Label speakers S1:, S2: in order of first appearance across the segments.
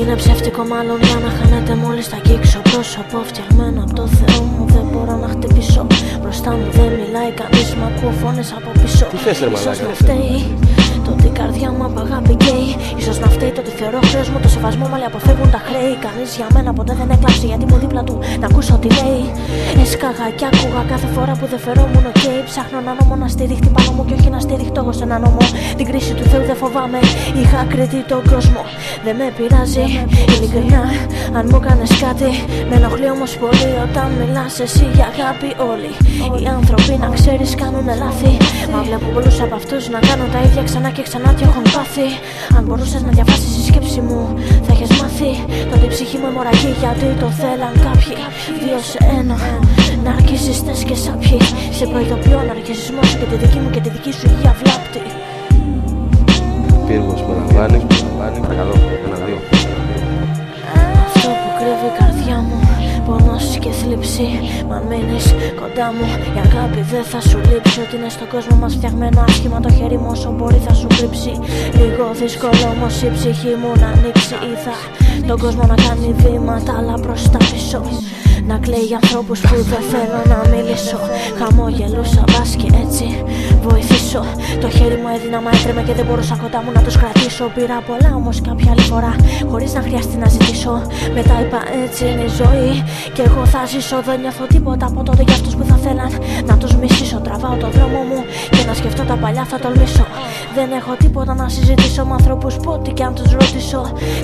S1: Είναι ψεύτικο μάλλον για να χάνετε μόλις θα αγγίξω πρόσωπο φτιαγμένο από το Θεό μου. Δεν μπορώ να χτυπήσω. Μπροστά μου δεν μιλάει κανείς, μα ακούω φωνές από πίσω.
S2: Τι θες, ρε μαλάκα.
S1: να φταίει το ότι η καρδιά μου από αγάπη καίει. Ίσως να φταίει το ότι θεωρώ χρέος μου το σεβασμό μου, αλλά αποφεύγουν τα χρέη. Κανείς για μένα ποτέ δεν έκλαψε γιατί μου δίπλα του να ακούσω τι λέει. Έσκαγα και άκουγα κάθε φορά που δεν φερόμουν OK. Okay. Ψάχνω έναν ώμο να στηριχτεί πάνω μου και όχι να στηριχτώ εγώ σε έναν ώμο. Την κρίση του Θεού δεν φοβάμαι. Είχα κριτή τον κόσμο. Δεν με πειράζει, ειλικρινά, αν μου κάνεις κάτι. Με ενοχλεί όμως πολύ όταν μιλάς εσύ για αγάπη όλοι. Οι άνθρωποι να ξέρεις κάνουν λάθη. Μα βλέπω πολλούς από αυτούς να κάνουν τα ίδια ξανά και ξανά και έχουν πάθει. Αν μπορούσες να διαβάσεις τη σκέψη μου, θα έχει μάθει. Τότε η ψυχή μου αιμορραγεί γιατί το θέλαν κάποιοι. Δύο σε ένα. Να αρχίσει και σάπιοι. Σε προειδοποιώ να αρχίσει μόνο και τη δική μου και τη δική σου υγεία βλάπτη.
S2: Πύργος με λαμβάνει, παρακαλώ, ένα-δύο.
S1: Αυτό που κρύβει η καρδιά μου Πόνος και θλίψη Μα μείνεις κοντά μου Η αγάπη δεν θα σου λείψει Ότι είναι στον κόσμο μας φτιαγμένο άσχημα Το χέρι μου όσο μπορεί θα σου κρύψει Λίγο δύσκολο όμως η ψυχή μου να ανοίξει Ή θα τον κόσμο να κάνει βήματα αλλά προς τα πίσω να κλαίει για ανθρώπους που δεν θέλω να μιλήσω. Χαμόγελούσα μπας και έτσι βοηθήσω. Το χέρι μου έδινα μα έτρεμε και δεν μπορούσα κοντά μου να τους κρατήσω. Πήρα πολλά όμως κάποια άλλη φορά χωρίς να χρειαστεί να ζητήσω. Μετά είπα έτσι είναι η ζωή και εγώ θα ζήσω. Δεν νιώθω τίποτα από τότε για αυτούς που θα θέλαν να τους μισήσω. Τραβάω το δρόμο μου και να σκεφτώ τα παλιά θα τολμήσω. Δεν έχω τίποτα να συζητήσω με ανθρώπους που ό,τι και αν τους ρωτήσω.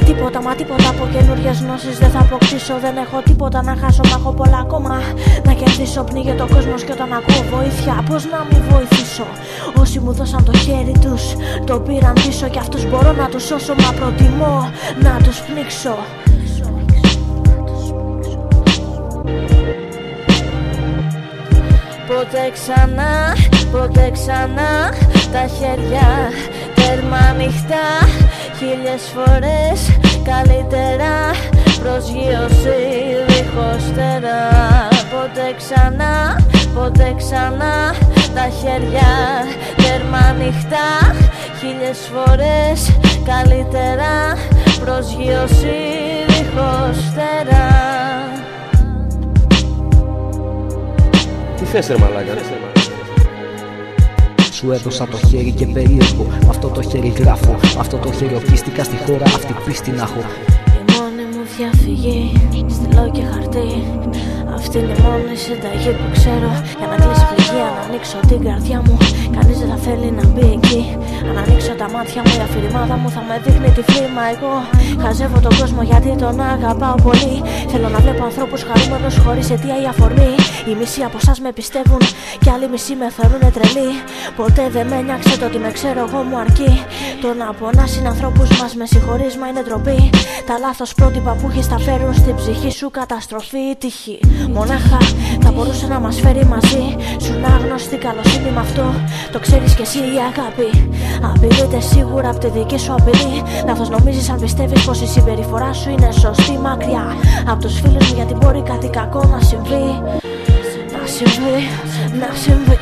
S1: Τίποτα μα τίποτα από καινούριες γνώσεις δεν θα αποκτήσω. Δεν έχω τίποτα να χάσω μα έχω πολλά ακόμα Να κερδίσω. Πνίγει το κόσμος και όταν ακούω βοήθεια Πώς να μην βοηθήσω; Όσοι μου δώσαν το χέρι τους το πήραν πίσω Και αυτούς μπορώ να τους σώσω. Μα προτιμώ να τους πνίξω. Ποτέ ξανά, ποτέ ξανά Τα χέρια τέρμα ανοιχτά Χίλιες φορές καλύτερα Προσγείωση δίχως τερά Ποτέ ξανά, ποτέ ξανά Τα χέρια τέρμα ανοιχτά Χίλιες φορές καλύτερα Προσγείωση δίχως τερά
S2: Τι θες ρε μαλάκα,
S3: σου έδωσα το χέρι και περίεργο. Με αυτό το χέρι γράφω. Με αυτό το χέρι οφίστηκα στη χώρα αυτή πίστη να έχω.
S1: Η μόνη μου διαφυγή, στυλό και χαρτί. Αυτή είναι η μόνη συνταγή που ξέρω Για να κλείσει πληγή, αν ανοίξω την καρδιά μου. Κανείς δεν θα θέλει να μπει εκεί. Αν ανοίξω τα μάτια μου, η αφηρημάδα μου θα με δείχνει τη φρύμα Εγώ χαζεύω τον κόσμο γιατί τον αγαπάω πολύ. Θέλω να βλέπω ανθρώπους χαρούμενους χωρίς αιτία ή αφορμή. Οι μισοί από εσάς με πιστεύουν και άλλοι μισοί με θεωρούν τρελή Ποτέ δεν με νιάξε το ότι με ξέρω εγώ μου αρκεί. Το να πονάς συνανθρώπους μας με συγχωρείς μα είναι ντροπή. Τα λάθος πρότυπα που έχεις θα φέρουν στην ψυχή σου καταστροφή ή τύχη. Μονάχα θα μπορούσε να μας φέρει μαζί Σου να γνωστή καλοσύνη με αυτό Το ξέρεις κι εσύ η αγάπη. Απειλείται σίγουρα από τη δική σου απειλή. Λάθος νομίζεις αν πιστεύεις πως η συμπεριφορά σου είναι σωστή μακριά. Από τους φίλους μου γιατί μπορεί κάτι κακό να συμβεί. Να συμβεί, να συμβεί